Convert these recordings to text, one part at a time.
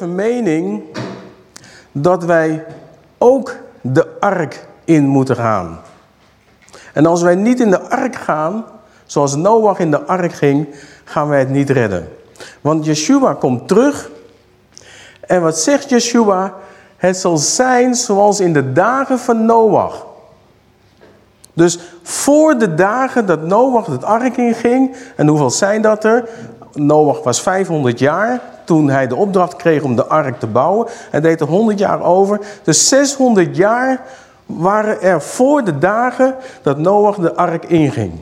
Mening dat wij ook de ark in moeten gaan. En als wij niet in de ark gaan, zoals Noach in de ark ging, gaan wij het niet redden. Want Yeshua komt terug. En wat zegt Yeshua? Het zal zijn zoals in de dagen van Noach. Dus voor de dagen dat Noach het ark inging, en hoeveel zijn dat er? Noach was 500 jaar toen hij de opdracht kreeg om de ark te bouwen. Hij deed er 100 jaar over. Dus 600 jaar waren er voor de dagen dat Noach de ark inging.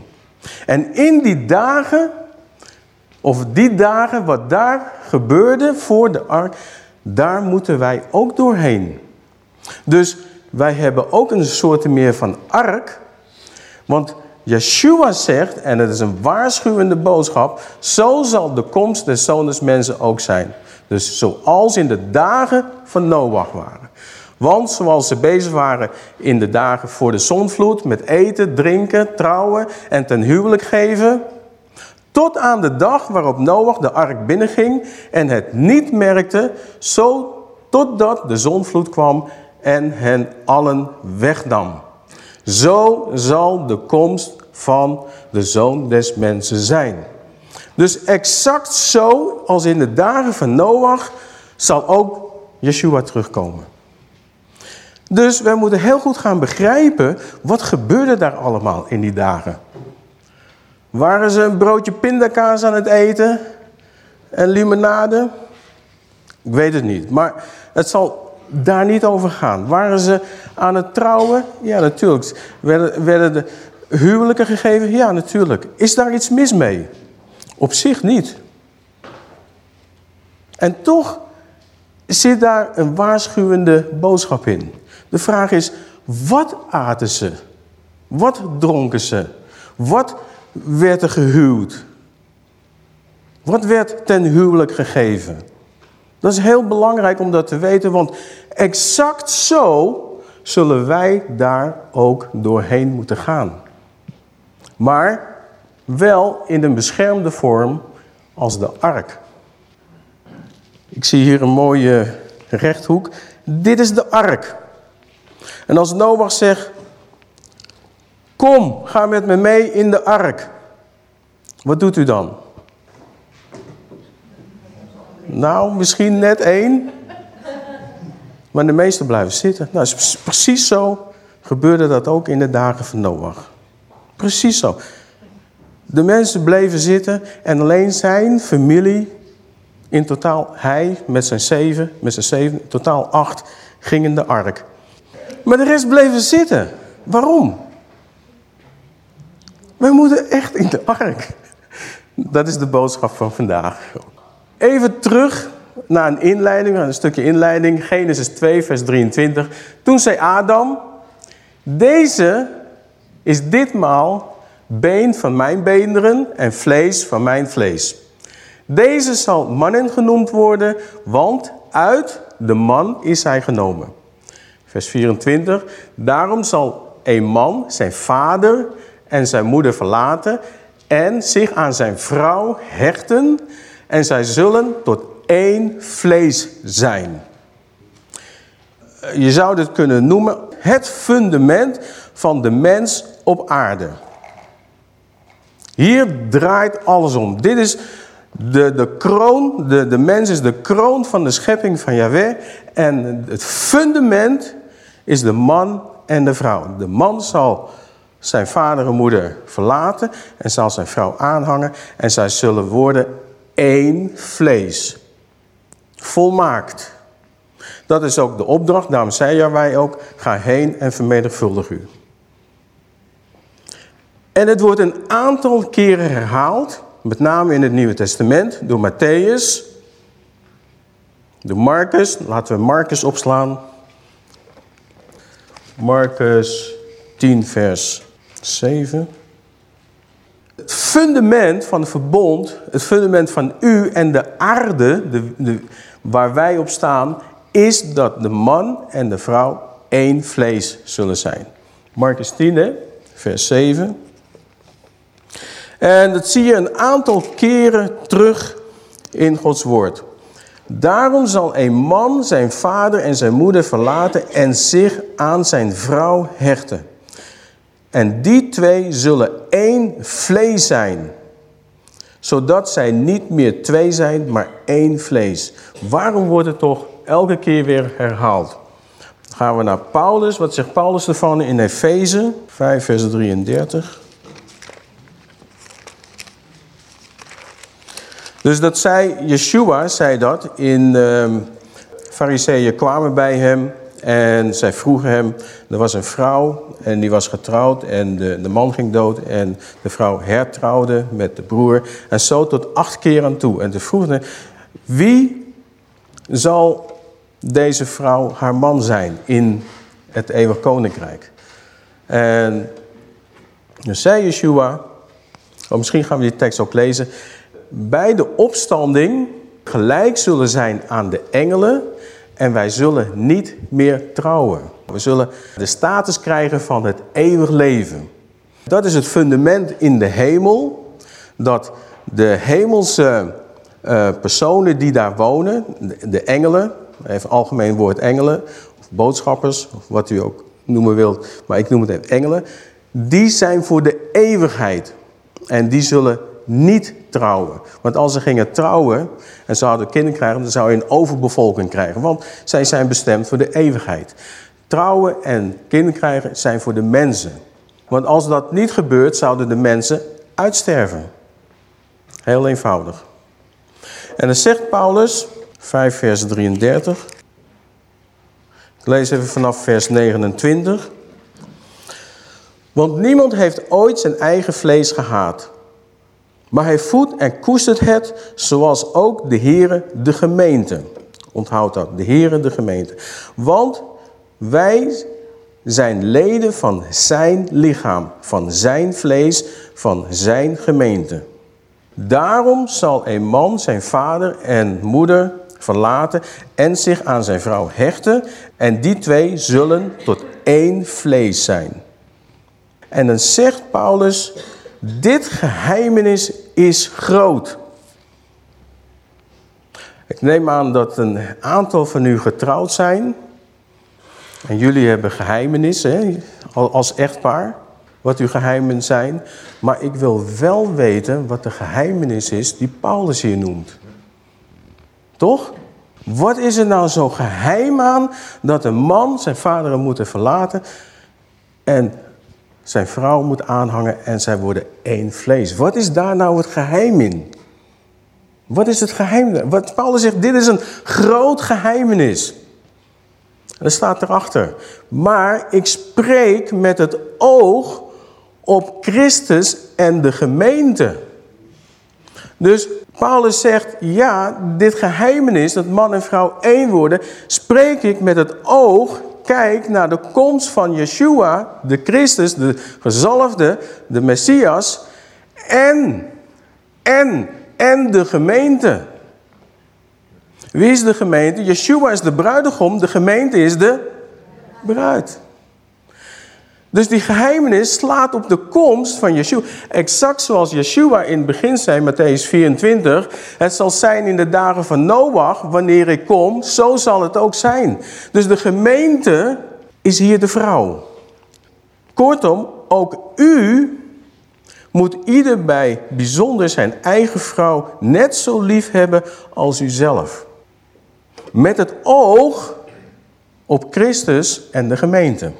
En in die dagen, of die dagen wat daar gebeurde voor de ark, daar moeten wij ook doorheen. Dus wij hebben ook een soort meer van ark. Want Yeshua zegt, en het is een waarschuwende boodschap, zo zal de komst des zones mensen ook zijn. Dus zoals in de dagen van Noach waren. Want zoals ze bezig waren in de dagen voor de zonvloed met eten, drinken, trouwen en ten huwelijk geven. Tot aan de dag waarop Noach de ark binnenging en het niet merkte, zo totdat de zonvloed kwam en hen allen wegnam. Zo zal de komst van de Zoon des Mensen zijn. Dus exact zo als in de dagen van Noach zal ook Yeshua terugkomen. Dus wij moeten heel goed gaan begrijpen, wat gebeurde daar allemaal in die dagen? Waren ze een broodje pindakaas aan het eten? En limonade? Ik weet het niet, maar het zal daar niet over gaan. Waren ze aan het trouwen? Ja, natuurlijk. Werden, werden de huwelijken gegeven? Ja, natuurlijk. Is daar iets mis mee? Op zich niet. En toch zit daar een waarschuwende boodschap in. De vraag is, wat aten ze? Wat dronken ze? Wat werd er gehuwd? Wat werd ten huwelijk gegeven? Dat is heel belangrijk om dat te weten, want exact zo zullen wij daar ook doorheen moeten gaan. Maar wel in een beschermde vorm als de ark. Ik zie hier een mooie rechthoek. Dit is de ark. En als Noach zegt, kom, ga met me mee in de ark. Wat doet u dan? Nou, misschien net één. Maar de meesten blijven zitten. Nou, precies zo gebeurde dat ook in de dagen van Noach. Precies zo. De mensen bleven zitten en alleen zijn familie, in totaal hij met zijn zeven, met zijn zeven, in totaal acht, gingen in de ark. Maar de rest bleven zitten. Waarom? Wij moeten echt in de ark. Dat is de boodschap van vandaag. Even terug naar een inleiding, een stukje inleiding. Genesis 2, vers 23. Toen zei Adam, deze is ditmaal been van mijn beenderen en vlees van mijn vlees. Deze zal mannen genoemd worden, want uit de man is hij genomen. Vers 24. Daarom zal een man zijn vader en zijn moeder verlaten en zich aan zijn vrouw hechten en zij zullen tot één vlees zijn. Je zou dit kunnen noemen het fundament van de mens op aarde. Hier draait alles om. Dit is de, de kroon, de, de mens is de kroon van de schepping van Yahweh. En het fundament is de man en de vrouw. De man zal zijn vader en moeder verlaten en zal zijn vrouw aanhangen. En zij zullen worden één vlees. Volmaakt. Dat is ook de opdracht, daarom zei wij ook, ga heen en vermenigvuldig u. En het wordt een aantal keren herhaald, met name in het Nieuwe Testament, door Matthäus, door Marcus. Laten we Marcus opslaan. Marcus 10, vers 7. Het fundament van het verbond, het fundament van u en de aarde, de, de, waar wij op staan, is dat de man en de vrouw één vlees zullen zijn. Marcus 10, vers 7. En dat zie je een aantal keren terug in Gods woord. Daarom zal een man zijn vader en zijn moeder verlaten en zich aan zijn vrouw hechten. En die twee zullen één vlees zijn. Zodat zij niet meer twee zijn, maar één vlees. Waarom wordt het toch elke keer weer herhaald? Dan gaan we naar Paulus. Wat zegt Paulus ervan in Efeze 5 vers 33? Dus dat zei, Yeshua zei dat in, uh, fariseeën kwamen bij hem en zij vroegen hem, er was een vrouw en die was getrouwd en de, de man ging dood en de vrouw hertrouwde met de broer en zo tot acht keer aan toe. En ze vroegen wie zal deze vrouw haar man zijn in het eeuwig koninkrijk? En dan zei Yeshua, oh, misschien gaan we die tekst ook lezen, bij de opstanding gelijk zullen zijn aan de engelen en wij zullen niet meer trouwen. We zullen de status krijgen van het eeuwig leven. Dat is het fundament in de hemel, dat de hemelse uh, personen die daar wonen, de, de engelen, even algemeen woord engelen, of boodschappers, of wat u ook noemen wilt, maar ik noem het even engelen, die zijn voor de eeuwigheid. En die zullen niet trouwen. Want als ze gingen trouwen en ze hadden kinderen krijgen, dan zou je een overbevolking krijgen. Want zij zijn bestemd voor de eeuwigheid. Trouwen en kinderen krijgen zijn voor de mensen. Want als dat niet gebeurt, zouden de mensen uitsterven. Heel eenvoudig. En dan zegt Paulus, 5 vers 33. Ik lees even vanaf vers 29. Want niemand heeft ooit zijn eigen vlees gehaat. Maar hij voedt en koestert het, zoals ook de Heere de gemeente. Onthoud dat, de Heere de gemeente. Want wij zijn leden van zijn lichaam, van zijn vlees, van zijn gemeente. Daarom zal een man zijn vader en moeder verlaten en zich aan zijn vrouw hechten. En die twee zullen tot één vlees zijn. En dan zegt Paulus, dit geheimenis is groot. Ik neem aan dat een aantal van u getrouwd zijn. En jullie hebben geheimenissen als echtpaar. Wat uw geheimen zijn. Maar ik wil wel weten wat de geheimenis is die Paulus hier noemt. Toch? Wat is er nou zo geheim aan dat een man zijn vader moeder verlaten en zijn vrouw moet aanhangen en zij worden één vlees. Wat is daar nou het geheim in? Wat is het geheim? Wat Paulus zegt, dit is een groot geheimenis. En er staat erachter. Maar ik spreek met het oog op Christus en de gemeente. Dus Paulus zegt, ja, dit geheimenis, dat man en vrouw één worden, spreek ik met het oog kijk naar de komst van Yeshua, de Christus, de gezalfde, de Messias en, en, en de gemeente. Wie is de gemeente? Yeshua is de bruidegom, de gemeente is de bruid. Dus die geheimenis slaat op de komst van Yeshua. Exact zoals Yeshua in het begin zei, Matthäus 24. Het zal zijn in de dagen van Noach, wanneer ik kom, zo zal het ook zijn. Dus de gemeente is hier de vrouw. Kortom, ook u moet ieder bij bijzonder zijn eigen vrouw net zo lief hebben als u zelf. Met het oog op Christus en de gemeente.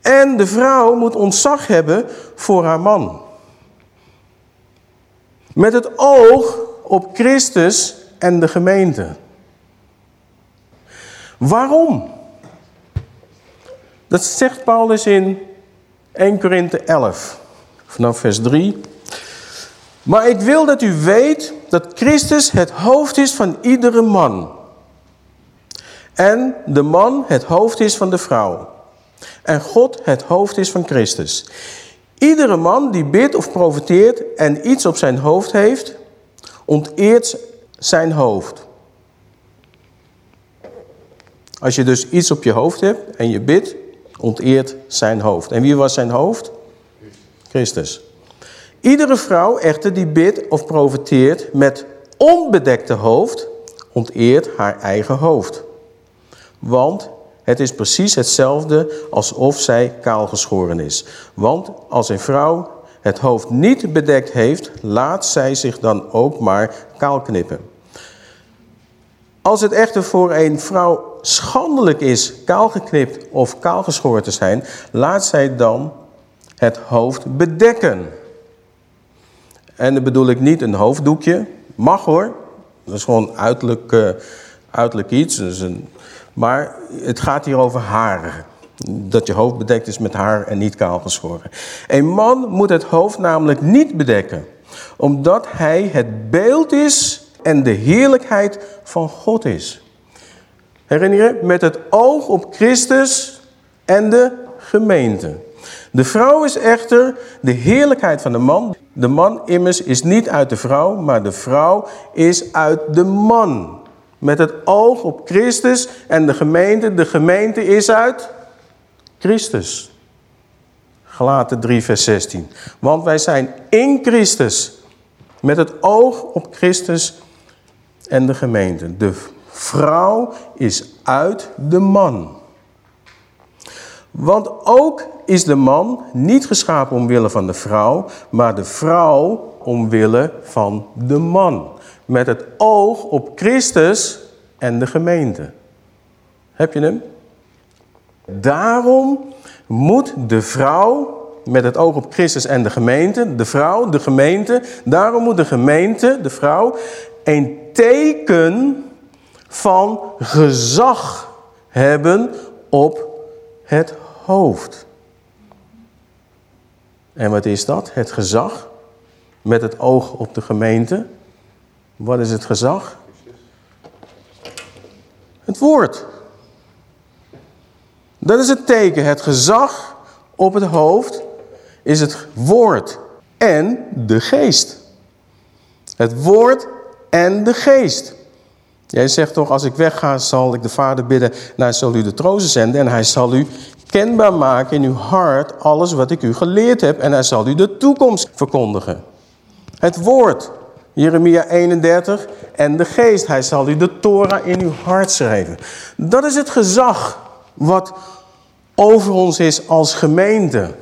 En de vrouw moet ontzag hebben voor haar man. Met het oog op Christus en de gemeente. Waarom? Dat zegt Paulus in 1 Korinthe 11, vanaf vers 3. Maar ik wil dat u weet dat Christus het hoofd is van iedere man. En de man het hoofd is van de vrouw. En God het hoofd is van Christus. Iedere man die bidt of profeteert en iets op zijn hoofd heeft, onteert zijn hoofd. Als je dus iets op je hoofd hebt en je bidt, onteert zijn hoofd. En wie was zijn hoofd? Christus. Iedere vrouw echter die bidt of profeteert met onbedekte hoofd onteert haar eigen hoofd. Want het is precies hetzelfde alsof zij kaalgeschoren is. Want als een vrouw het hoofd niet bedekt heeft, laat zij zich dan ook maar kaal knippen. Als het echter voor een vrouw schandelijk is kaalgeknipt of kaalgeschoren te zijn, laat zij dan het hoofd bedekken. En dan bedoel ik niet een hoofddoekje. Mag hoor. Dat is gewoon uiterlijk, uh, uiterlijk iets. Dus een, maar het gaat hier over haren. Dat je hoofd bedekt is met haar en niet kaal geschoren. Een man moet het hoofd namelijk niet bedekken. Omdat hij het beeld is en de heerlijkheid van God is. Herinner je? Met het oog op Christus en de gemeente. De vrouw is echter de heerlijkheid van de man. De man immers is niet uit de vrouw, maar de vrouw is uit de man. Met het oog op Christus en de gemeente. De gemeente is uit Christus. Galaten 3 vers 16. Want wij zijn in Christus. Met het oog op Christus en de gemeente. De vrouw is uit de man. Want ook is de man niet geschapen omwille van de vrouw, maar de vrouw omwille van de man. Met het oog op Christus en de gemeente. Heb je hem? Daarom moet de vrouw, met het oog op Christus en de gemeente, de vrouw, de gemeente, daarom moet de gemeente, de vrouw, een teken van gezag hebben op het hoofd. En wat is dat? Het gezag met het oog op de gemeente. Wat is het gezag? Het woord. Dat is het teken. Het gezag op het hoofd is het woord en de geest. Het woord en de geest. Jij zegt toch, als ik wegga, zal ik de Vader bidden, nou, hij zal u de troosten zenden en hij zal u kenbaar maken in uw hart alles wat ik u geleerd heb en hij zal u de toekomst verkondigen. Het woord, Jeremia 31, en de geest, hij zal u de Torah in uw hart schrijven. Dat is het gezag wat over ons is als gemeente.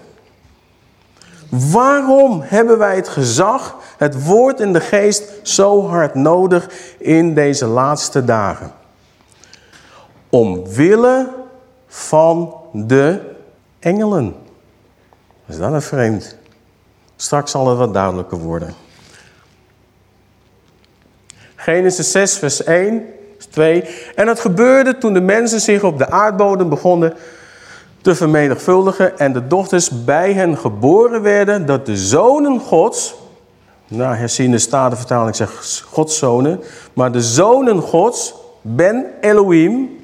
Waarom hebben wij het gezag, het woord en de geest zo hard nodig in deze laatste dagen? Omwille van de engelen. Is dat een vreemd? Straks zal het wat duidelijker worden. Genesis 6 vers 1, 2. En het gebeurde toen de mensen zich op de aardbodem begonnen te vermenigvuldigen en de dochters bij hen geboren werden, dat de zonen gods, nou herziende statenvertaling zegt godszonen, maar de zonen gods, Ben Elohim,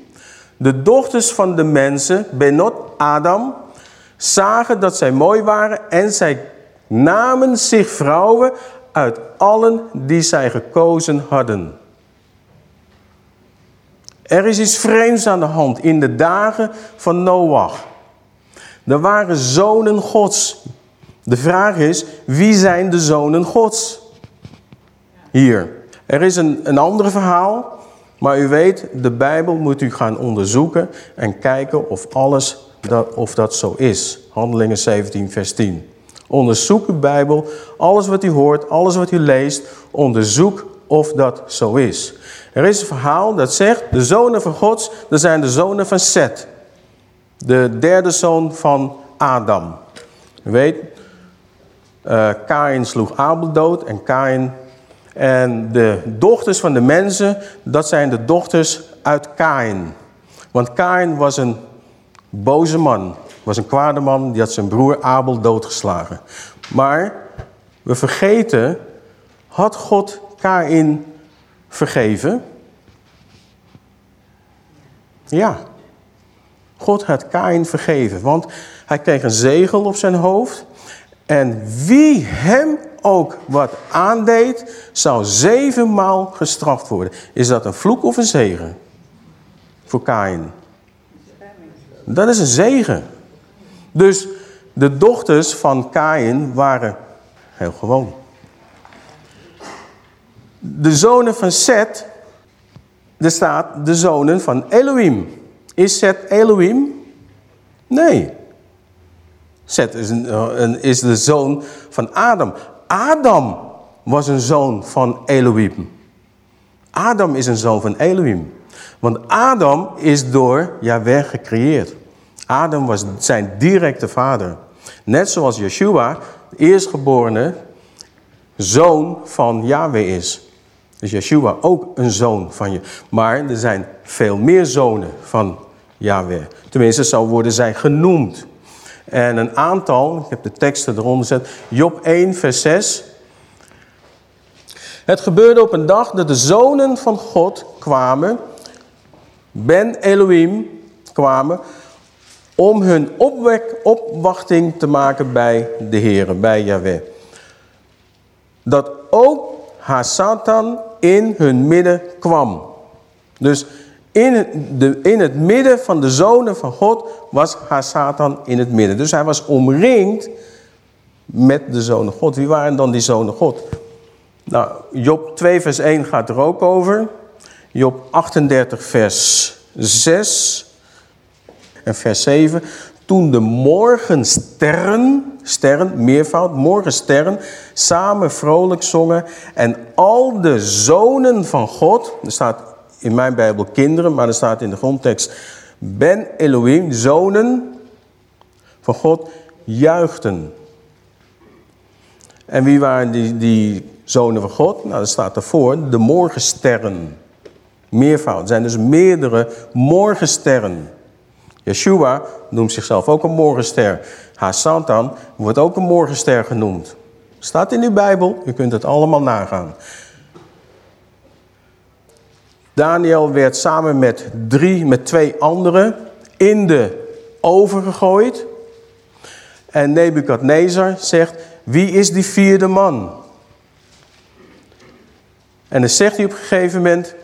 de dochters van de mensen, Benot Adam, zagen dat zij mooi waren en zij namen zich vrouwen uit allen die zij gekozen hadden. Er is iets vreemds aan de hand in de dagen van Noach. Er waren zonen gods. De vraag is, wie zijn de zonen gods? Hier. Er is een, een ander verhaal, maar u weet, de Bijbel moet u gaan onderzoeken en kijken of alles dat, of dat zo is. Handelingen 17 vers 10. Onderzoek uw Bijbel, alles wat u hoort, alles wat u leest, onderzoek of dat zo is. Er is een verhaal dat zegt, de zonen van Gods, dat zijn de zonen van Seth. De derde zoon van Adam. Weet, uh, sloeg Abel dood en Kain... En de dochters van de mensen, dat zijn de dochters uit Kain. Want Kain was een boze man. Was een kwade man, die had zijn broer Abel doodgeslagen. Maar we vergeten, had God Kain vergeven? Ja. God had Kain vergeven, want hij kreeg een zegel op zijn hoofd. En wie hem ook wat aandeed, zou zevenmaal gestraft worden. Is dat een vloek of een zegen? Voor Kain. Dat is een zegen. Dus de dochters van Kain waren heel gewoon. De zonen van Seth, er staat de zonen van Elohim. Is Seth Elohim? Nee. Seth is, een, een, is de zoon van Adam. Adam was een zoon van Elohim. Adam is een zoon van Elohim. Want Adam is door Yahweh gecreëerd. Adam was zijn directe vader. Net zoals Yeshua, de eerstgeborene zoon van Yahweh is. Dus Yeshua ook een zoon van je. Maar er zijn veel meer zonen van Yahweh. Tenminste, zo worden zij genoemd. En een aantal, ik heb de teksten eronder gezet. Job 1 vers 6. Het gebeurde op een dag dat de zonen van God kwamen. Ben Elohim kwamen om hun opwek, opwachting te maken bij de Heer, bij Yahweh. Dat ook haar Satan in hun midden kwam. Dus in de, in het midden van de zonen van God was haar Satan in het midden. Dus hij was omringd met de zonen God. Wie waren dan die zonen God? Nou, Job 2 vers 1 gaat er ook over. Job 38 vers 6 en vers 7. Toen de morgensterren, sterren, meervoud, morgensterren, samen vrolijk zongen en al de zonen van God, er staat in mijn Bijbel kinderen, maar er staat in de grondtekst Ben Elohim, zonen van God, juichten. En wie waren die, die zonen van God? Nou, dat staat ervoor, de morgensterren. Meervoud, er zijn dus meerdere morgensterren. Yeshua noemt zichzelf ook een morgenster. Satan wordt ook een morgenster genoemd. Staat in uw Bijbel, u kunt het allemaal nagaan. Daniel werd samen met drie, met twee anderen in de oven gegooid. En Nebukadnezar zegt, wie is die vierde man? En dan zegt hij op een gegeven moment,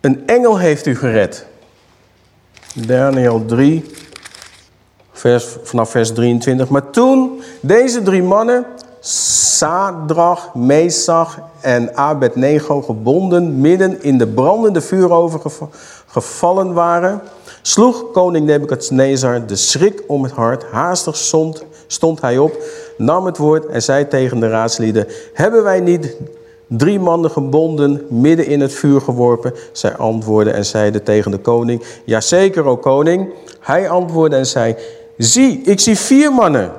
een engel heeft u gered. Daniel 3, vers, vanaf vers 23. Maar toen deze drie mannen, Sadrach, Mesach en Abednego gebonden midden in de brandende vuuroven gevallen waren, sloeg koning Nebukadnezar de schrik om het hart. Haastig stond, stond hij op, nam het woord en zei tegen de raadslieden, hebben wij niet drie mannen gebonden, midden in het vuur geworpen. Zij antwoordden en zeiden tegen de koning, jazeker, o koning. Hij antwoordde en zei, zie, ik zie vier mannen,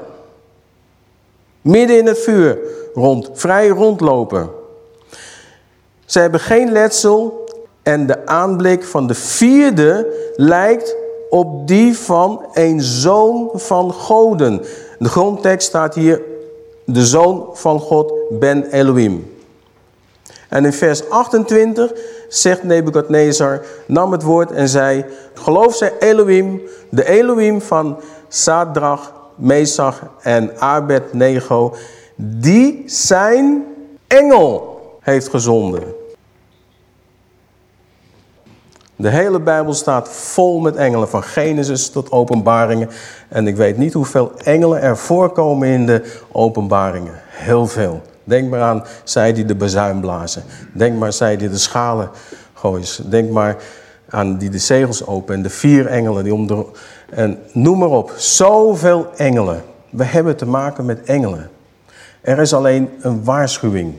midden in het vuur, rond, vrij rondlopen. Zij hebben geen letsel en de aanblik van de vierde lijkt op die van een zoon van goden. De grondtekst staat hier, de zoon van God, Ben Elohim. En in vers 28 zegt Nebukadnezar, nam het woord en zei, geloof zij Elohim, de Elohim van Sadrach, Mesach en Abednego, die zijn engel heeft gezonden. De hele Bijbel staat vol met engelen, van Genesis tot openbaringen. En ik weet niet hoeveel engelen er voorkomen in de openbaringen. Heel veel. Denk maar aan zij die de bezuin blazen. Denk maar zij die de schalen gooien. Denk maar aan die de zegels openen. En de vier engelen die om de... En noem maar op. Zoveel engelen. We hebben te maken met engelen. Er is alleen een waarschuwing.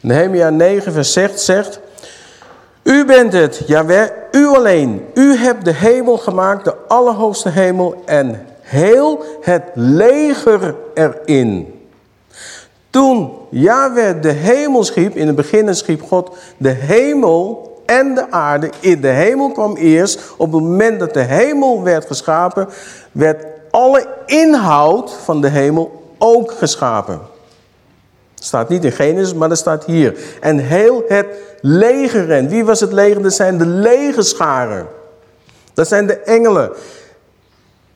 Nehemia 9 vers 6 zegt... U bent het, Jawel, u alleen. U hebt de hemel gemaakt, de allerhoogste hemel en heel het leger erin. Toen Yahweh de hemel schiep, in het begin schiep God de hemel en de aarde. In de hemel kwam eerst, op het moment dat de hemel werd geschapen, werd alle inhoud van de hemel ook geschapen. staat niet in Genesis, maar dat staat hier. En heel het leger en wie was het leger? Dat zijn de legerscharen. Dat zijn de engelen.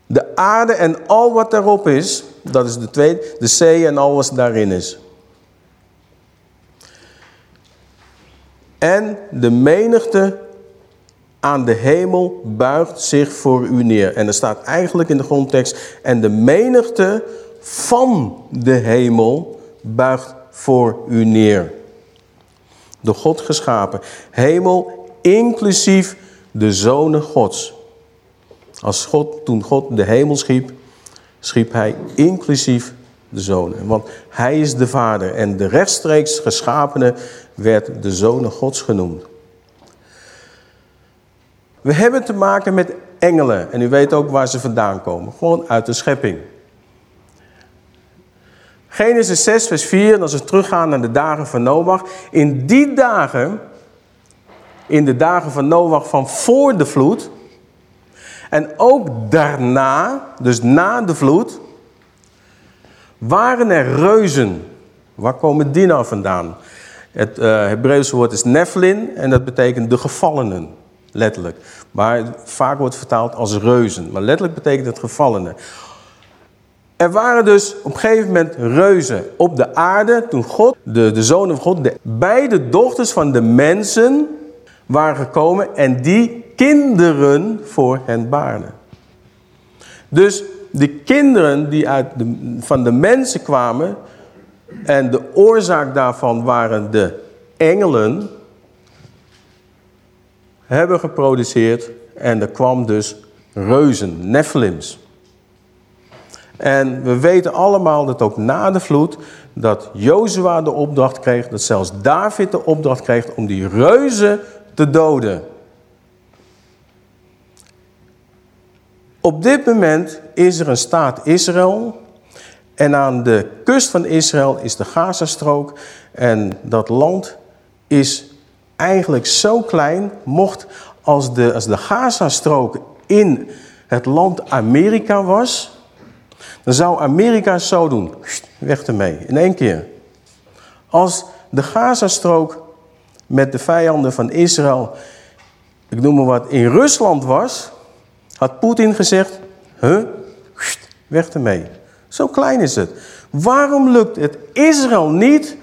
De aarde en al wat daarop is, dat is de tweede, de zee en al wat daarin is. En de menigte aan de hemel buigt zich voor u neer. En er staat eigenlijk in de grondtekst, en de menigte van de hemel buigt voor u neer. De God geschapen. Hemel inclusief de zonen gods. Als God, toen God de hemel schiep, schiep hij inclusief de zonen. Want hij is de vader en de rechtstreeks geschapene werd de zonen gods genoemd. We hebben te maken met engelen. En u weet ook waar ze vandaan komen. Gewoon uit de schepping. Genesis 6 vers 4, als we teruggaan naar de dagen van Noach. In die dagen, in de dagen van Noach van voor de vloed. En ook daarna, dus na de vloed, waren er reuzen. Waar komen die nou vandaan? Het uh, Hebreeuwse woord is Nephilim en dat betekent de gevallenen, letterlijk. Maar vaak wordt vertaald als reuzen, maar letterlijk betekent het gevallenen. Er waren dus op een gegeven moment reuzen op de aarde toen God, de, de zonen van God, de beide dochters van de mensen waren gekomen en die kinderen voor hen baarden. Dus de kinderen die uit de, van de mensen kwamen en de oorzaak daarvan waren de engelen, hebben geproduceerd en er kwam dus reuzen, Nephilims. En we weten allemaal dat ook na de vloed, dat Jozua de opdracht kreeg, dat zelfs David de opdracht kreeg om die reuzen te doden. Op dit moment is er een staat Israël. En aan de kust van Israël is de Gazastrook. En dat land is eigenlijk zo klein. Mocht als de, als de Gazastrook in het land Amerika was... dan zou Amerika zo doen. Weg ermee, in één keer. Als de Gazastrook met de vijanden van Israël... ik noem maar wat, in Rusland was had Poetin gezegd, huh? weg ermee. Zo klein is het. Waarom lukt het Israël niet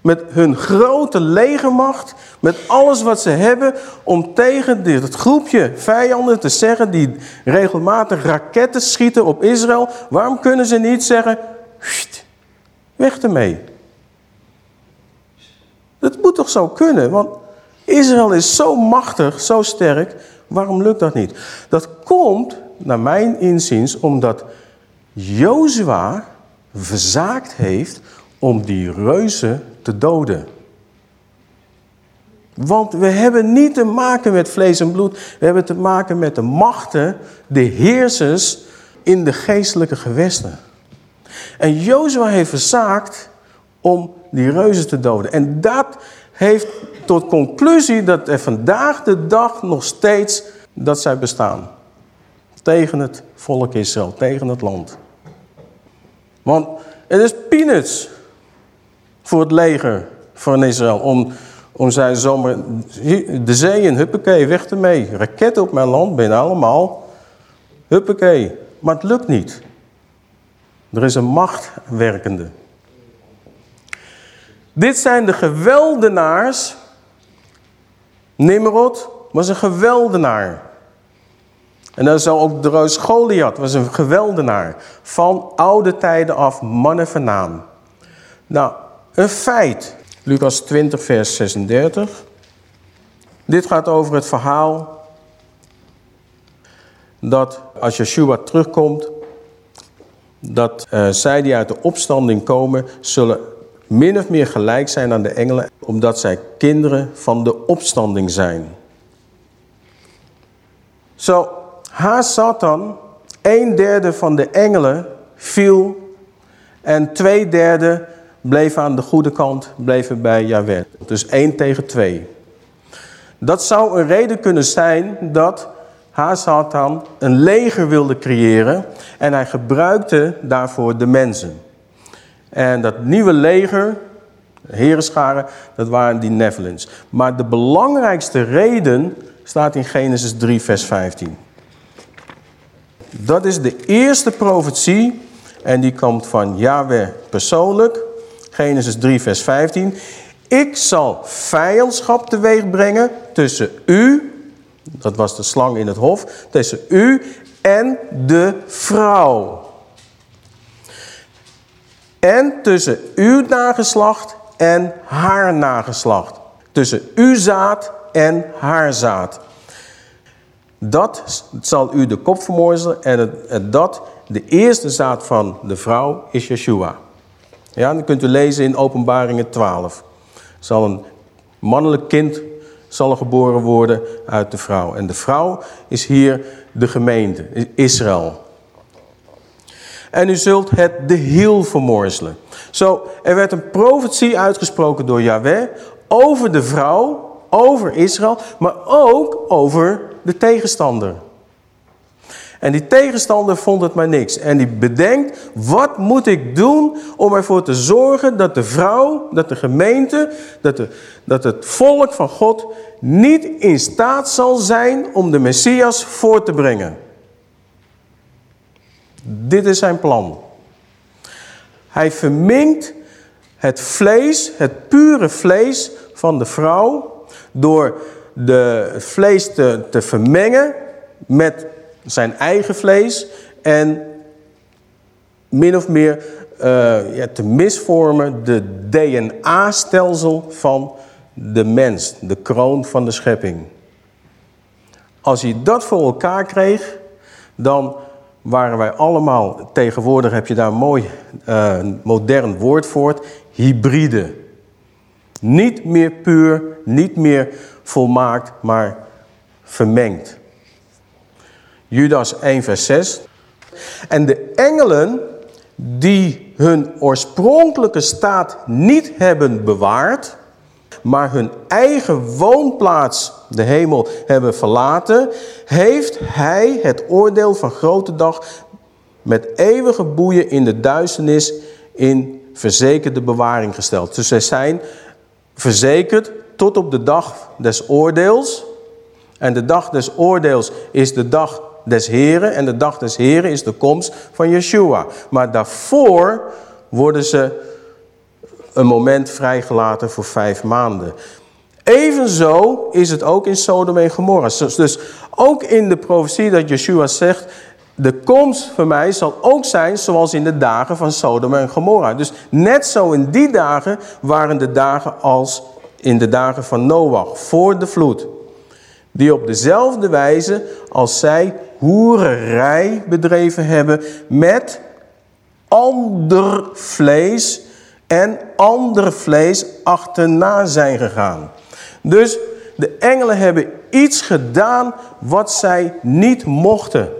met hun grote legermacht, met alles wat ze hebben, om tegen dit groepje vijanden te zeggen die regelmatig raketten schieten op Israël, waarom kunnen ze niet zeggen, weg ermee? Dat moet toch zo kunnen, want Israël is zo machtig, zo sterk, Waarom lukt dat niet? Dat komt, naar mijn inziens, omdat Jozua verzaakt heeft om die reuzen te doden. Want we hebben niet te maken met vlees en bloed. We hebben te maken met de machten, de heersers in de geestelijke gewesten. En Jozua heeft verzaakt om die reuzen te doden. En dat heeft tot conclusie dat er vandaag de dag nog steeds dat zij bestaan. Tegen het volk Israël, tegen het land. Want het is peanuts voor het leger van Israël om, om zijn zomer de zee in, huppakee, weg ermee. Raketten op mijn land, ben allemaal, huppakee. Maar het lukt niet. Er is een macht werkende. Dit zijn de geweldenaars Nimrod was een geweldenaar. En dan zo ook de reus Goliath was een geweldenaar. Van oude tijden af, mannen van naam. Nou, een feit. Lucas 20 vers 36. Dit gaat over het verhaal dat als Yeshua terugkomt, dat uh, zij die uit de opstanding komen, zullen min of meer gelijk zijn aan de engelen, omdat zij kinderen van de opstanding zijn. Zo, haast Satan, een derde van de engelen viel en twee derde bleven aan de goede kant, bleven bij Yahweh. Dus één tegen twee. Dat zou een reden kunnen zijn dat Haasatan een leger wilde creëren en hij gebruikte daarvoor de mensen. En dat nieuwe leger, herenscharen, dat waren die Nephilims. Maar de belangrijkste reden staat in Genesis 3 vers 15. Dat is de eerste profetie en die komt van Yahweh persoonlijk. Genesis 3 vers 15. Ik zal vijandschap teweeg brengen tussen u, dat was de slang in het hof, tussen u en de vrouw. En tussen uw nageslacht en haar nageslacht. Tussen uw zaad en haar zaad. Dat zal u de kop vermorzelen en het, dat, de eerste zaad van de vrouw, is Yeshua. Ja, dan kunt u lezen in openbaringen 12. Zal een mannelijk kind zal geboren worden uit de vrouw. En de vrouw is hier de gemeente, Israël. En u zult het de hiel vermorzelen. Zo, er werd een profetie uitgesproken door Yahweh over de vrouw, over Israël, maar ook over de tegenstander. En die tegenstander vond het maar niks. En die bedenkt, wat moet ik doen om ervoor te zorgen dat de vrouw, dat de gemeente, dat, de, dat het volk van God niet in staat zal zijn om de Messias voor te brengen. Dit is zijn plan. Hij verminkt het vlees, het pure vlees van de vrouw, door de, vlees te, vermengen met zijn eigen vlees en min of meer uh, ja, te misvormen de DNA-stelsel van de mens, de kroon van de schepping. Als hij dat voor elkaar kreeg, dan waren wij allemaal, tegenwoordig heb je daar een mooi uh, modern woord voor, hybride. Niet meer puur, niet meer volmaakt, maar vermengd. Judas 1 vers 6. En de engelen die hun oorspronkelijke staat niet hebben bewaard, maar hun eigen woonplaats, de hemel, hebben verlaten, heeft hij het oordeel van grote dag met eeuwige boeien in de duisternis in verzekerde bewaring gesteld. Dus zij zijn verzekerd tot op de dag des oordeels. En de dag des oordeels is de dag des Heren. En de dag des Heren is de komst van Yeshua. Maar daarvoor worden ze een moment vrijgelaten voor vijf maanden. Evenzo is het ook in Sodom en Gomorra. Dus, dus ook in de profetie dat Yeshua zegt... de komst van mij zal ook zijn zoals in de dagen van Sodom en Gomorra. Dus net zo in die dagen waren de dagen als in de dagen van Noach, voor de vloed. Die op dezelfde wijze als zij hoererij bedreven hebben met ander vlees en ander vlees achterna zijn gegaan. Dus de engelen hebben iets gedaan wat zij niet mochten.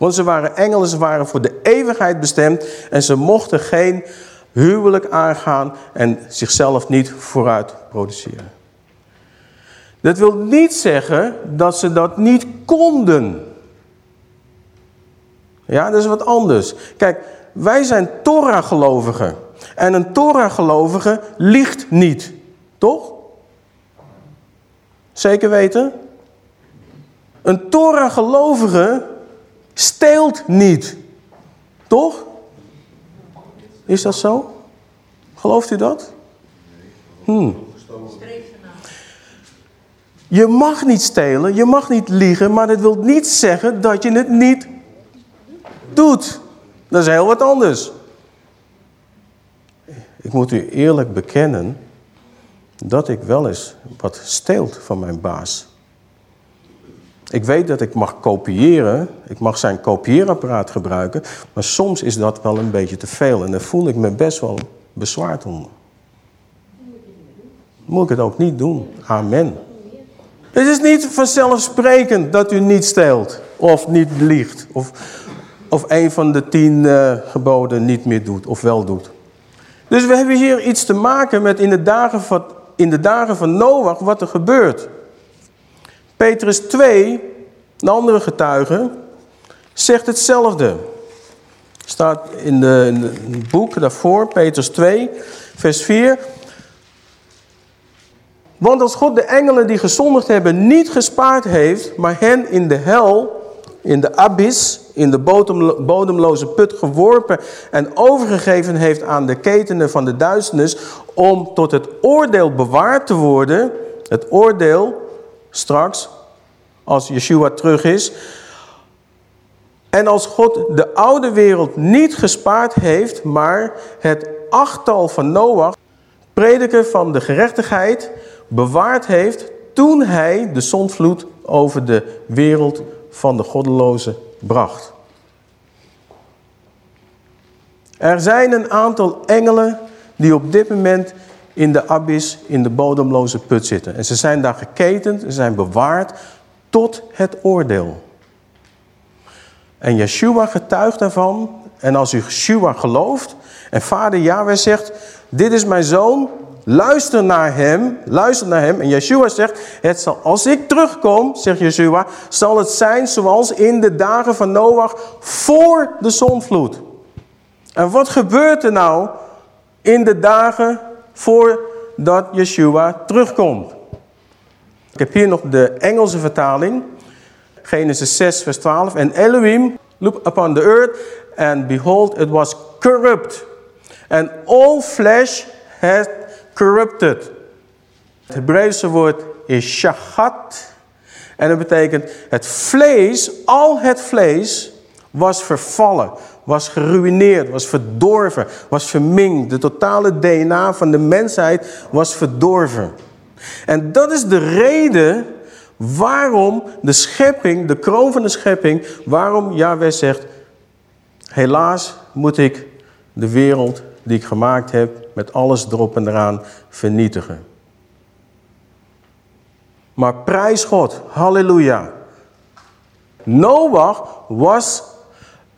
Want ze waren engelen, ze waren voor de eeuwigheid bestemd en ze mochten geen huwelijk aangaan en zichzelf niet vooruit produceren. Dat wil niet zeggen dat ze dat niet konden. Ja, dat is wat anders. Kijk, wij zijn Torah-gelovigen. En een Torah-gelovige liegt niet. Toch? Zeker weten? Een Torah-gelovige steelt niet. Toch? Is dat zo? Gelooft u dat? Hmm. Je mag niet stelen, je mag niet liegen, maar dat wil niet zeggen dat je het niet doet. Dat is heel wat anders. Ik moet u eerlijk bekennen dat ik wel eens wat steelt van mijn baas. Ik weet dat ik mag kopiëren, ik mag zijn kopieerapparaat gebruiken, maar soms is dat wel een beetje te veel en daar voel ik me best wel bezwaard onder. Moet ik het ook niet doen. Amen. Het is niet vanzelfsprekend dat u niet steelt of niet liegt of, of een van de tien uh, geboden niet meer doet of wel doet. Dus we hebben hier iets te maken met in de dagen van, in de dagen van Noach wat er gebeurt. Petrus 2, een andere getuige, zegt hetzelfde. Staat in, de, in het boek daarvoor, Petrus 2, vers 4. Want als God de engelen die gezondigd hebben niet gespaard heeft, maar hen in de hel, in de abyss, in de bodemloze put geworpen en overgegeven heeft aan de ketenen van de duisternis, om tot het oordeel bewaard te worden, het oordeel straks, als Yeshua terug is, En als God de oude wereld niet gespaard heeft, maar het achttal van Noach, prediker van de gerechtigheid, bewaard heeft toen hij de zondvloed over de wereld van de goddelozen bracht. Er zijn een aantal engelen die op dit moment in de abyss, in de bodemloze put zitten. En ze zijn daar geketend, ze zijn bewaard tot het oordeel. En Yeshua getuigt daarvan. En als u Yeshua gelooft en vader Yahweh zegt, dit is mijn zoon, luister naar hem, luister naar hem. En Yeshua zegt, het zal, als ik terugkom, zegt Yeshua, zal het zijn zoals in de dagen van Noach voor de zonvloed. En wat gebeurt er nou in de dagen voordat Yeshua terugkomt? Ik heb hier nog de Engelse vertaling. Genesis 6 vers 12. En Elohim looked upon the earth and behold it was corrupt. And all flesh had corrupted. Het Hebreeuwse woord is shachat. En dat betekent het vlees, al het vlees was vervallen, was geruineerd, was verdorven, was vermingd. De totale DNA van de mensheid was verdorven. En dat is de reden waarom de schepping, de kroon van de schepping, waarom Yahweh zegt, helaas moet ik de wereld die ik gemaakt heb, met alles erop en eraan vernietigen. Maar prijs God, halleluja. Noach was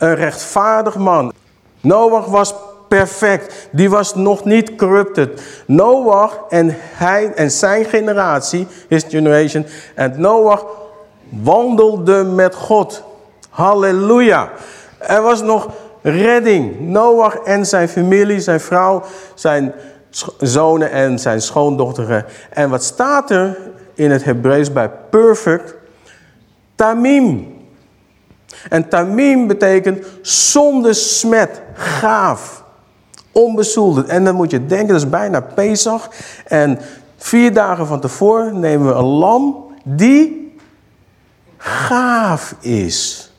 een rechtvaardig man. Noach was perfect. Die was nog niet corrupted. Noach en hij en zijn generatie, his generation, en Noach wandelde met God. Halleluja. Er was nog redding. Noach en zijn familie, zijn vrouw, zijn zonen en zijn schoondochteren. En wat staat er in het Hebreeuws bij perfect? Tamim. En tamim betekent zonder smet, gaaf, onbezoedeld. En dan moet je denken, dat is bijna Pesach. En vier dagen van tevoren nemen we een lam die gaaf is.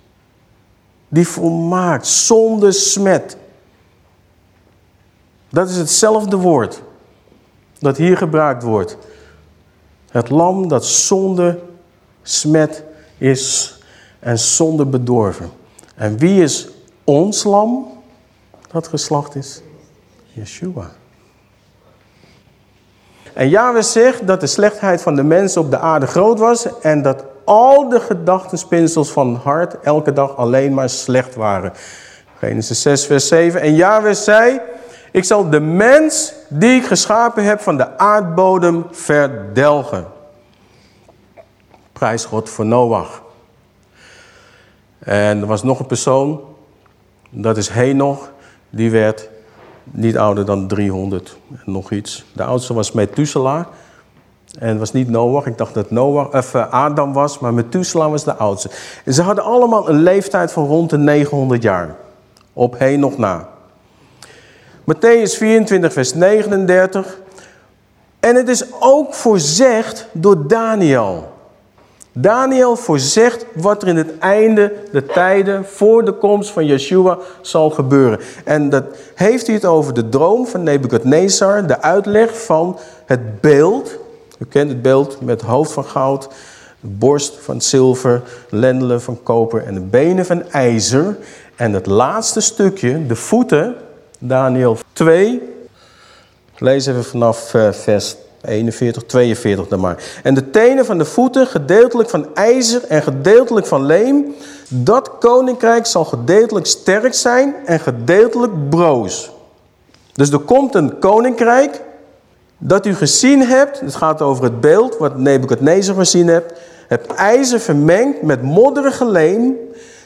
Die volmaakt, zonder smet. Dat is hetzelfde woord dat hier gebruikt wordt. Het lam dat zonder smet is en zonder bedorven. En wie is ons lam dat geslacht is? Yeshua. En Yahweh zegt dat de slechtheid van de mensen op de aarde groot was en dat al de gedachtenspinsels van hart elke dag alleen maar slecht waren. Genesis 6 vers 7. En Yahweh zei, ik zal de mens die ik geschapen heb van de aardbodem verdelgen. Prijs God voor Noach. En er was nog een persoon, dat is Henoch, die werd niet ouder dan 300 en nog iets. De oudste was Methuselah en was niet Noach. Ik dacht dat Noach, of uh, Adam was, maar Methuselah was de oudste. En ze hadden allemaal een leeftijd van rond de 900 jaar. Op Henoch na. Matthäus 24 vers 39. En het is ook voorzegd door Daniel. Daniel voorzegt wat er in het einde de tijden voor de komst van Yeshua zal gebeuren. En dat heeft hij het over de droom van Nebukadnezar, de uitleg van het beeld. U kent het beeld met hoofd van goud, borst van zilver, lendelen van koper en de benen van ijzer. En het laatste stukje, de voeten, Daniel 2. lees even vanaf uh, vers 41, 42 dan maar. En de tenen van de voeten, gedeeltelijk van ijzer en gedeeltelijk van leem. Dat koninkrijk zal gedeeltelijk sterk zijn en gedeeltelijk broos. Dus er komt een koninkrijk dat u gezien hebt. Het gaat over het beeld wat Nebuchadnezzar gezien hebt. Het ijzer vermengd met modderige leem.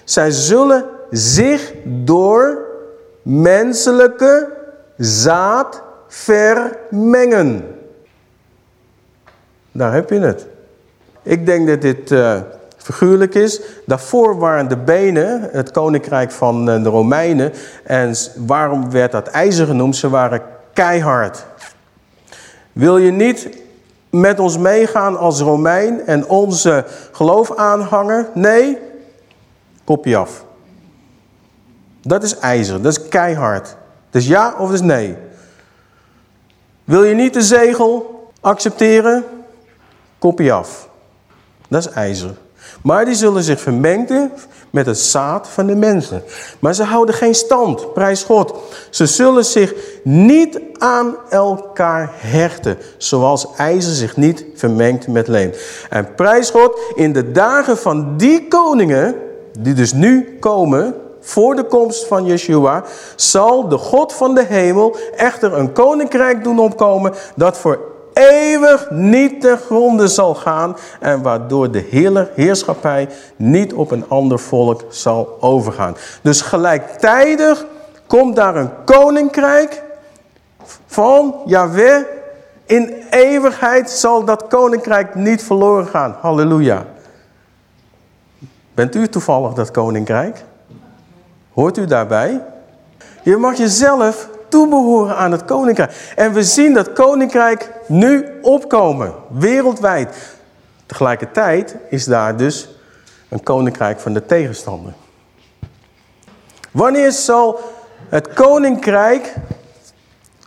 Zij zullen zich door menselijke zaad vermengen. Daar heb je het. Ik denk dat dit uh, figuurlijk is. Daarvoor waren de benen het koninkrijk van uh, de Romeinen. En waarom werd dat ijzer genoemd? Ze waren keihard. Wil je niet met ons meegaan als Romein en onze geloof aanhangen? Nee, kopje af. Dat is ijzer, dat is keihard. Dus ja of dus nee. Wil je niet de zegel accepteren? Kopie af. Dat is ijzer. Maar die zullen zich vermengen met het zaad van de mensen. Maar ze houden geen stand, prijs God. Ze zullen zich niet aan elkaar hechten, zoals ijzer zich niet vermengt met leem. En prijs God, in de dagen van die koningen, die dus nu komen, voor de komst van Yeshua, zal de God van de hemel echter een koninkrijk doen opkomen dat voor eeuwig niet ten gronde zal gaan en waardoor de hele heerschappij niet op een ander volk zal overgaan. Dus gelijktijdig komt daar een koninkrijk van Yahweh. In eeuwigheid zal dat koninkrijk niet verloren gaan. Halleluja. Bent u toevallig dat koninkrijk? Hoort u daarbij? Je mag jezelf toebehoren aan het koninkrijk. En we zien dat koninkrijk nu opkomen, wereldwijd. Tegelijkertijd is daar dus een koninkrijk van de tegenstander. Wanneer zal het koninkrijk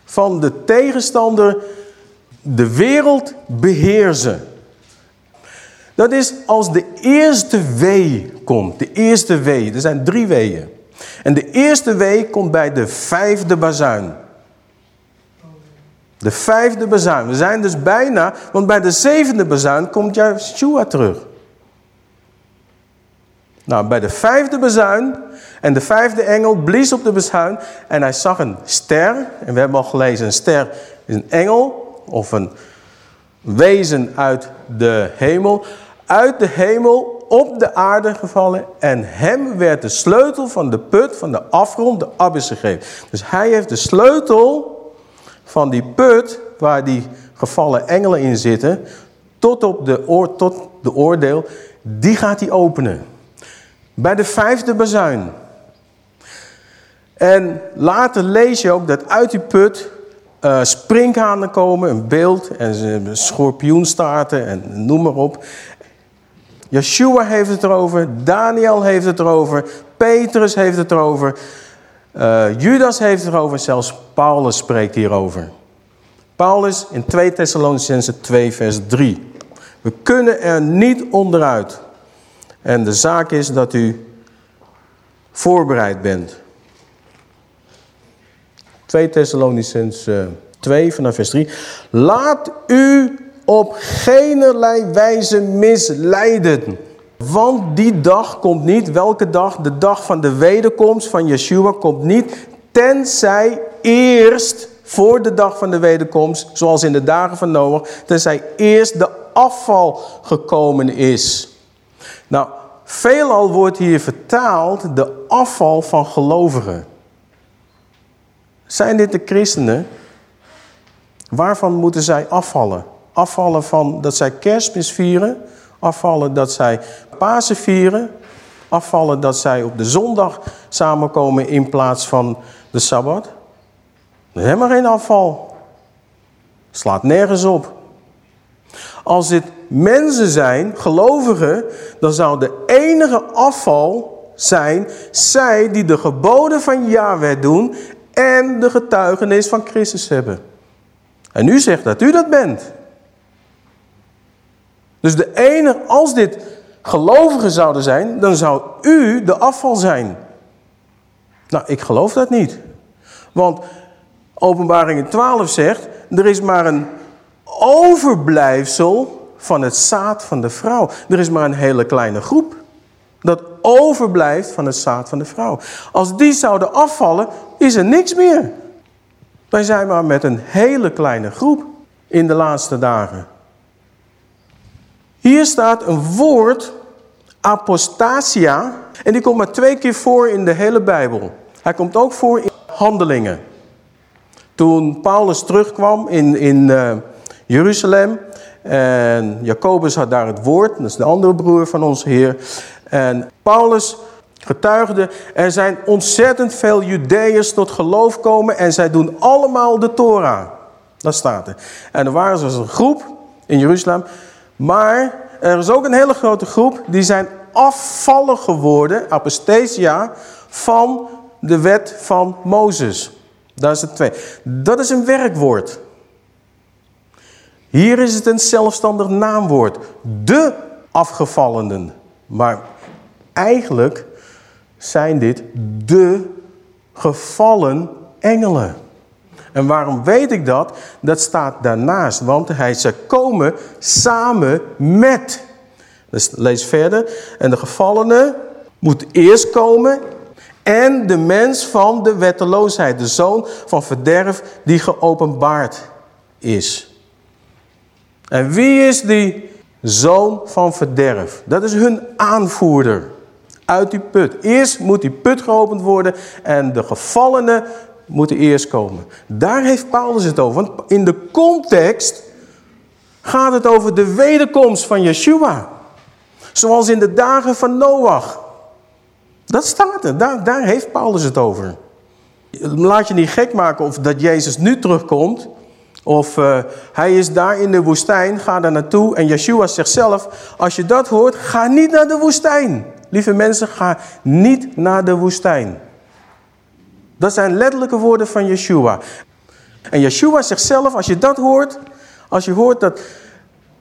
van de tegenstander de wereld beheersen? Dat is als de eerste wee komt. De eerste wee. Er zijn drie weeën. En de eerste week komt bij de vijfde bazuin. De vijfde bazuin. We zijn dus bijna, want bij de zevende bazuin komt Yeshua terug. Nou, bij de vijfde bazuin en de vijfde engel blies op de bazuin en hij zag een ster. En we hebben al gelezen, een ster is een engel of een wezen uit de hemel. Uit de hemel op de aarde gevallen en hem werd de sleutel van de put, van de afgrond, de abyss gegeven. Dus hij heeft de sleutel van die put, waar die gevallen engelen in zitten, tot op de, oor, tot de oordeel, die gaat hij openen. Bij de vijfde bazuin. En later lees je ook dat uit die put uh, komen, een beeld, en schorpioenstaarten en noem maar op. Yeshua heeft het erover, Daniel heeft het erover, Petrus heeft het erover, uh, Judas heeft het erover, zelfs Paulus spreekt hierover. Paulus in 2 Thessalonicense 2 vers 3. We kunnen er niet onderuit. En de zaak is dat u voorbereid bent. 2 Thessalonicense 2 vanaf vers 3. Laat u op geenerlei wijze misleiden. Want die dag komt niet, welke dag? De dag van de wederkomst van Yeshua komt niet, tenzij eerst voor de dag van de wederkomst, zoals in de dagen van Noach, tenzij eerst de afval gekomen is. Nou, veelal wordt hier vertaald de afval van gelovigen. Zijn dit de christenen? Waarvan moeten zij afvallen? Afvallen van dat zij kerstmis vieren. Afvallen dat zij Pasen vieren. Afvallen dat zij op de zondag samenkomen in plaats van de Sabbat. Dat is helemaal geen afval. Slaat nergens op. Als dit mensen zijn, gelovigen, dan zou de enige afval zijn zij die de geboden van Yahweh doen en de getuigenis van Christus hebben. En u zegt dat u dat bent. Dus de enige, als dit gelovigen zouden zijn, dan zou u de afval zijn. Nou, ik geloof dat niet. Want openbaring 12 zegt, er is maar een overblijfsel van het zaad van de vrouw. Er is maar een hele kleine groep dat overblijft van het zaad van de vrouw. Als die zouden afvallen, is er niks meer. Wij zijn maar met een hele kleine groep in de laatste dagen. Hier staat een woord, apostasia, en die komt maar twee keer voor in de hele Bijbel. Hij komt ook voor in handelingen. Toen Paulus terugkwam in, in uh, Jeruzalem, en Jacobus had daar het woord, dat is de andere broer van onze Heer. En Paulus getuigde, er zijn ontzettend veel Judeërs tot geloof komen en zij doen allemaal de Torah. Dat staat er. En er waren dus een groep in Jeruzalem maar er is ook een hele grote groep die zijn afvallen geworden, apostasia, van de wet van Mozes. Daar is het twee. Dat is een werkwoord. Hier is het een zelfstandig naamwoord. De afgevallenen. Maar eigenlijk zijn dit de gevallen engelen. En waarom weet ik dat? Dat staat daarnaast. Want hij ze komen samen met. Dus lees verder. En de gevallene moet eerst komen. En de mens van de wetteloosheid. De zoon van verderf die geopenbaard is. En wie is die zoon van verderf? Dat is hun aanvoerder uit die put. Eerst moet die put geopend worden en de gevallenen moeten eerst komen. Daar heeft Paulus het over. Want in de context gaat het over de wederkomst van Yeshua. Zoals in de dagen van Noach. Dat staat er. Daar, daar heeft Paulus het over. Laat je niet gek maken of dat Jezus nu terugkomt. Of uh, hij is daar in de woestijn, ga daar naartoe. En Yeshua zegt zelf, als je dat hoort, ga niet naar de woestijn. Lieve mensen, ga niet naar de woestijn. Dat zijn letterlijke woorden van Yeshua. En Yeshua zegt zelf, als je dat hoort, als je hoort dat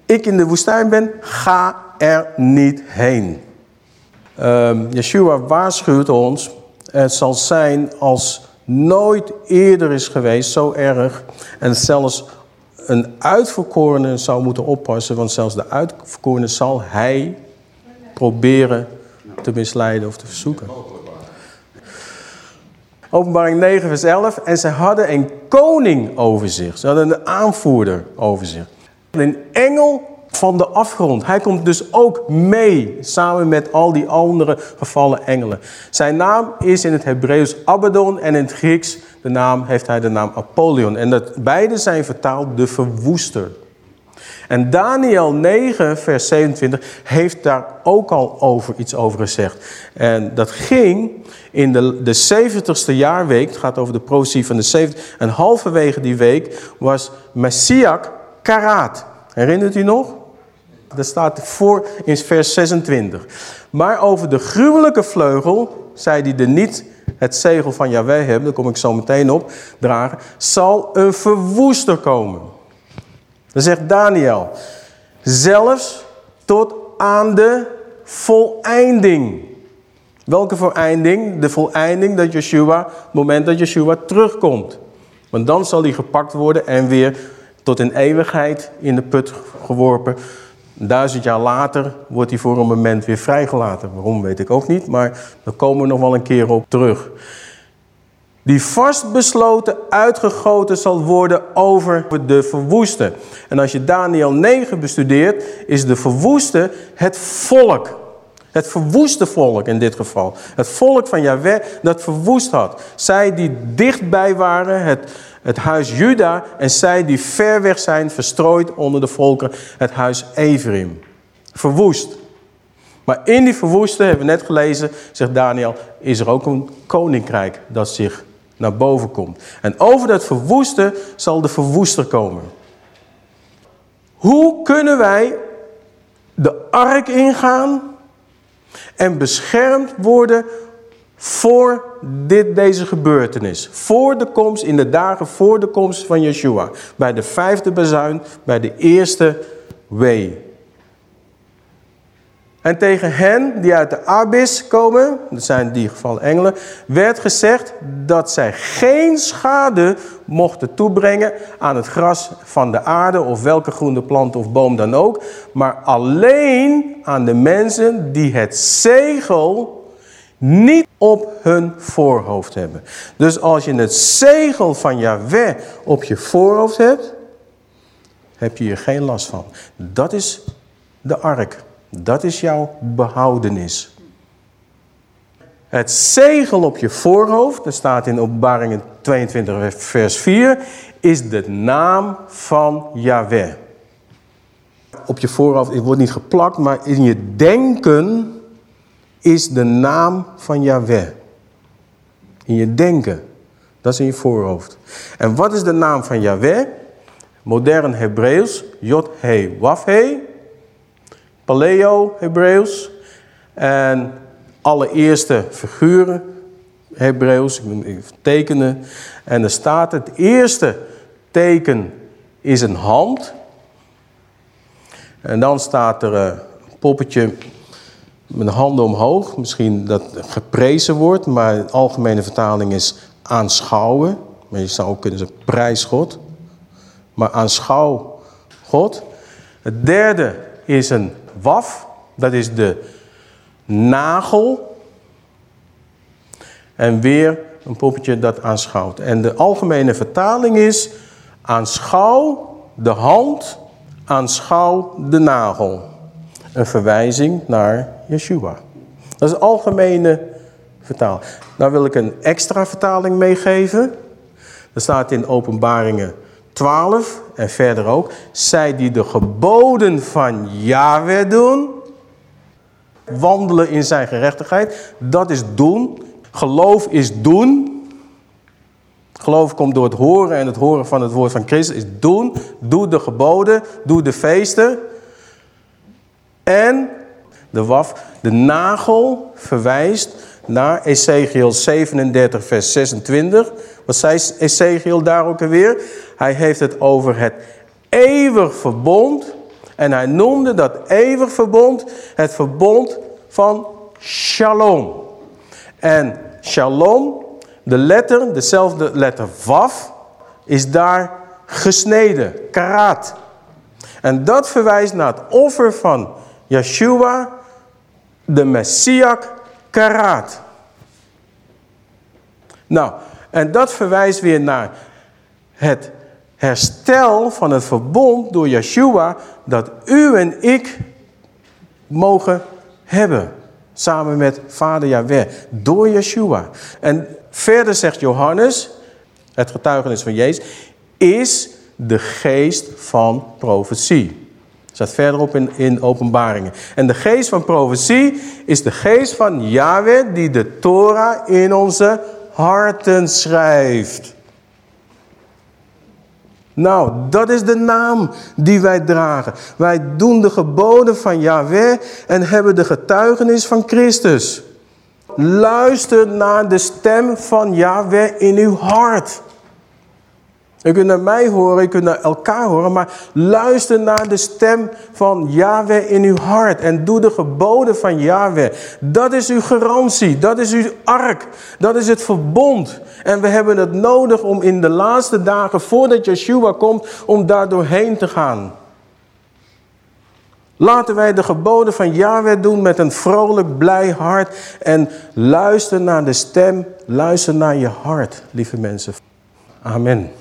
ik in de woestijn ben, ga er niet heen. Um, Yeshua waarschuwt ons, het zal zijn als nooit eerder is geweest, zo erg. En zelfs een uitverkorene zou moeten oppassen, want zelfs de uitverkorene zal hij proberen te misleiden of te verzoeken. Openbaring 9 vers 11. En ze hadden een koning over zich. Ze hadden een aanvoerder over zich. Een engel van de afgrond. Hij komt dus ook mee, samen met al die andere gevallen engelen. Zijn naam is in het Hebreeuws Abaddon en in het Grieks de naam, heeft hij de naam Apollyon. En dat, beide zijn vertaald de verwoester. En Daniel 9, vers 27, heeft daar ook al over iets over gezegd. En dat ging in de, de 70ste jaarweek, het gaat over de profetie van de 70, en halverwege die week was Messiak Karat. Herinnert u nog? Dat staat voor in vers 26. Maar over de gruwelijke vleugel, zij die er niet het zegel van Yahweh hebben, daar kom ik zo meteen op, dragen, zal een verwoester komen. Dan zegt Daniel, zelfs tot aan de voleinding. Welke voleinding? De voleinding dat Yeshua, het moment dat Yeshua terugkomt. Want dan zal hij gepakt worden en weer tot in eeuwigheid in de put geworpen. Duizend jaar later wordt hij voor een moment weer vrijgelaten. Waarom weet ik ook niet, maar daar komen we nog wel een keer op terug die vastbesloten uitgegoten zal worden over de verwoeste. En als je Daniel 9 bestudeert, is de verwoeste het volk. Het verwoeste volk in dit geval. Het volk van Yahweh dat verwoest had. Zij die dichtbij waren, het, het huis Juda. En zij die ver weg zijn, verstrooid onder de volken, het huis Ephraim. Verwoest. Maar in die verwoeste, hebben we net gelezen, zegt Daniel, is er ook een koninkrijk dat zich naar boven komt. En over dat verwoeste zal de verwoester komen. Hoe kunnen wij de ark ingaan en beschermd worden voor dit, deze gebeurtenis. Voor de komst, in de dagen voor de komst van Yeshua. Bij de vijfde bezuin, bij de eerste wee. En tegen hen die uit de abyss komen, dat zijn die gevallen engelen, werd gezegd dat zij geen schade mochten toebrengen aan het gras van de aarde of welke groene plant of boom dan ook, maar alleen aan de mensen die het zegel niet op hun voorhoofd hebben. Dus als je het zegel van Yahweh op je voorhoofd hebt, heb je hier geen last van. Dat is de ark. Dat is jouw behoudenis. Het zegel op je voorhoofd, dat staat in openbaringen 22 vers 4, is de naam van Yahweh. Op je voorhoofd, wordt niet geplakt, maar in je denken is de naam van Yahweh. In je denken, dat is in je voorhoofd. En wat is de naam van Yahweh? Modern Hebreeuws, Yod-He, Waf-He paleo Hebreeuws. En alle eerste figuren Hebreeuws, tekenen. En er staat het eerste teken is een hand. En dan staat er een poppetje met de handen omhoog. Misschien dat geprezen wordt, maar de algemene vertaling is aanschouwen. Maar je zou ook kunnen zeggen prijs God. Maar aanschouw God. Het derde is een waf. Dat is de nagel. En weer een poppetje dat aanschouwt. En de algemene vertaling is aanschouw de hand, aanschouw de nagel. Een verwijzing naar Yeshua. Dat is de algemene vertaling. Nou wil ik een extra vertaling meegeven. Dat staat in openbaringen 12 en verder ook. Zij die de geboden van Yahweh doen, wandelen in zijn gerechtigheid. Dat is doen. Geloof is doen. Geloof komt door het horen en het horen van het woord van Christus is doen. Doe de geboden, doe de feesten. En de waf, de nagel verwijst naar Ezekiel 37 vers 26. Wat zei Ezekiel daar ook alweer? Hij heeft het over het eeuwig verbond. En hij noemde dat eeuwig verbond het verbond van shalom. En shalom, de letter, dezelfde letter vaf, is daar gesneden, karaat. En dat verwijst naar het offer van Yeshua, de Messias karaat. Nou, en dat verwijst weer naar het herstel van het verbond door Yeshua dat u en ik mogen hebben. Samen met vader Yahweh, door Yeshua. En verder zegt Johannes, het getuigenis van Jezus, is de geest van profetie. Staat verderop in, in openbaringen. En de geest van profetie is de geest van Yahweh die de Torah in onze harten schrijft. Nou, dat is de naam die wij dragen. Wij doen de geboden van Yahweh en hebben de getuigenis van Christus. Luister naar de stem van Yahweh in uw hart. Je kunt naar mij horen, je kunt naar elkaar horen, maar luister naar de stem van Yahweh in uw hart. En doe de geboden van Yahweh. Dat is uw garantie, dat is uw ark, dat is het verbond. En we hebben het nodig om in de laatste dagen, voordat Yeshua komt, om daar doorheen te gaan. Laten wij de geboden van Yahweh doen met een vrolijk, blij hart. En luister naar de stem, luister naar je hart, lieve mensen. Amen.